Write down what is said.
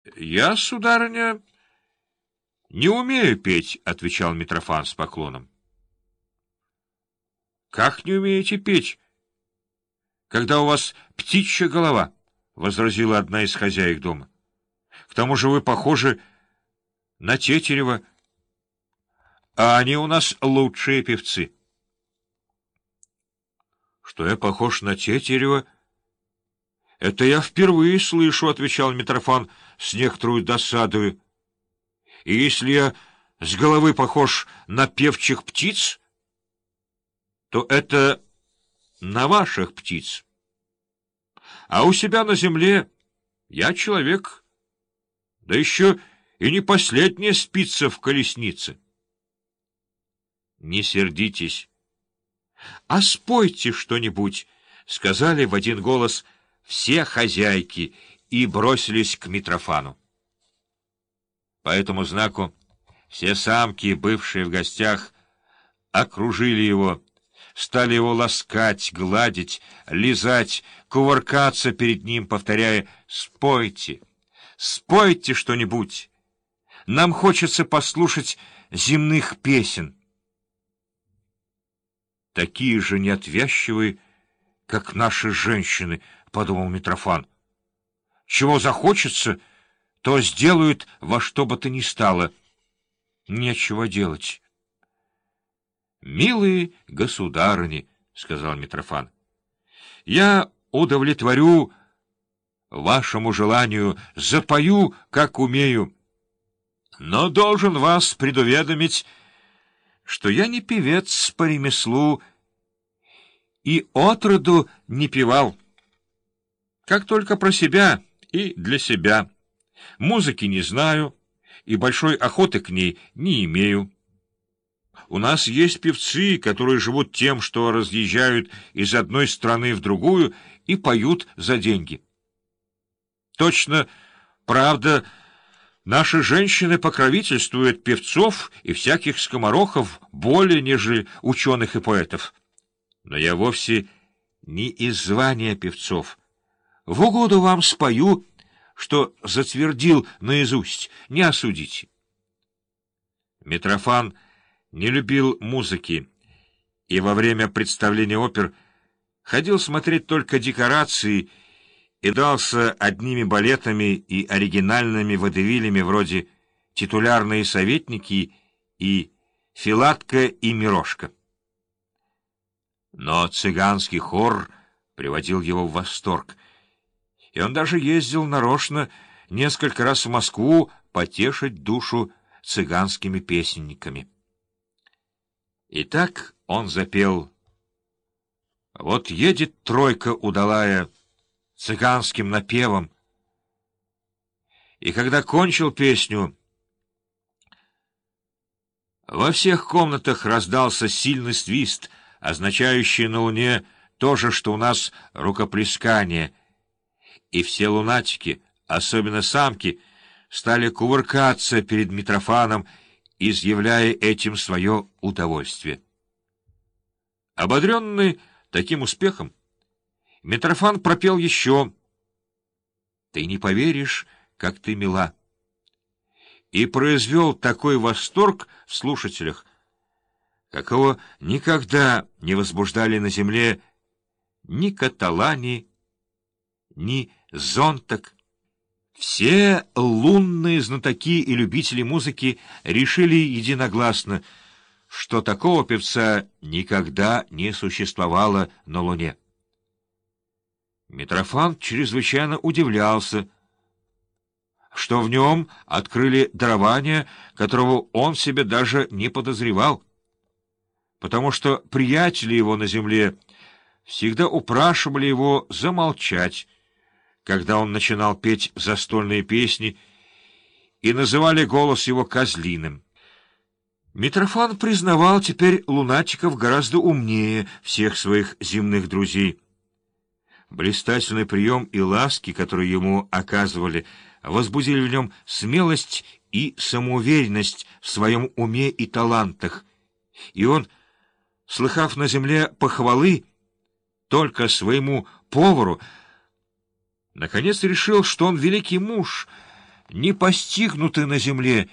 — Я, сударыня, не умею петь, — отвечал Митрофан с поклоном. — Как не умеете петь, когда у вас птичья голова? — возразила одна из хозяек дома. — К тому же вы похожи на Тетерева, а они у нас лучшие певцы. — Что я похож на Тетерева? — Это я впервые слышу, — отвечал Митрофан с некоторой досадою. — И если я с головы похож на певчих птиц, то это на ваших птиц. А у себя на земле я человек, да еще и не последняя спица в колеснице. Не сердитесь. — А спойте что-нибудь, — сказали в один голос все хозяйки и бросились к Митрофану. По этому знаку все самки, бывшие в гостях, окружили его, стали его ласкать, гладить, лизать, кувыркаться перед ним, повторяя «Спойте, спойте что-нибудь! Нам хочется послушать земных песен». Такие же неотвязчивые, как наши женщины, — подумал Митрофан. Чего захочется, то сделают во что бы то ни стало. Нечего делать. — Милые государыни, — сказал Митрофан, — я удовлетворю вашему желанию, запою, как умею, но должен вас предуведомить, что я не певец по ремеслу и отроду не певал. Как только про себя и для себя. Музыки не знаю и большой охоты к ней не имею. У нас есть певцы, которые живут тем, что разъезжают из одной страны в другую и поют за деньги. Точно, правда, наши женщины покровительствуют певцов и всяких скоморохов более, нежели ученых и поэтов. Но я вовсе не из звания певцов. В угоду вам спою, что затвердил наизусть, не осудите. Митрофан не любил музыки и во время представления опер ходил смотреть только декорации и дался одними балетами и оригинальными водевилями вроде «Титулярные советники» и «Филатка и Мирошка». Но цыганский хор приводил его в восторг, и он даже ездил нарочно несколько раз в Москву потешить душу цыганскими песенниками. И так он запел «Вот едет тройка удалая цыганским напевом». И когда кончил песню, во всех комнатах раздался сильный свист, означающий на луне то же, что у нас рукоплескание, и все лунатики, особенно самки, стали кувыркаться перед Митрофаном, изъявляя этим свое удовольствие. Ободренный таким успехом, Митрофан пропел еще «Ты не поверишь, как ты мила» и произвел такой восторг в слушателях, какого никогда не возбуждали на земле ни Каталани, ни Зонтак, все лунные знатоки и любители музыки решили единогласно, что такого певца никогда не существовало на Луне. Митрофан чрезвычайно удивлялся, что в нем открыли дарование, которого он себе даже не подозревал, потому что приятели его на земле всегда упрашивали его замолчать, когда он начинал петь застольные песни, и называли голос его козлиным. Митрофан признавал теперь лунатиков гораздо умнее всех своих земных друзей. Блистательный прием и ласки, которые ему оказывали, возбудили в нем смелость и самоуверенность в своем уме и талантах, и он, слыхав на земле похвалы, только своему повару, Наконец решил, что он великий муж, не постигнуты на земле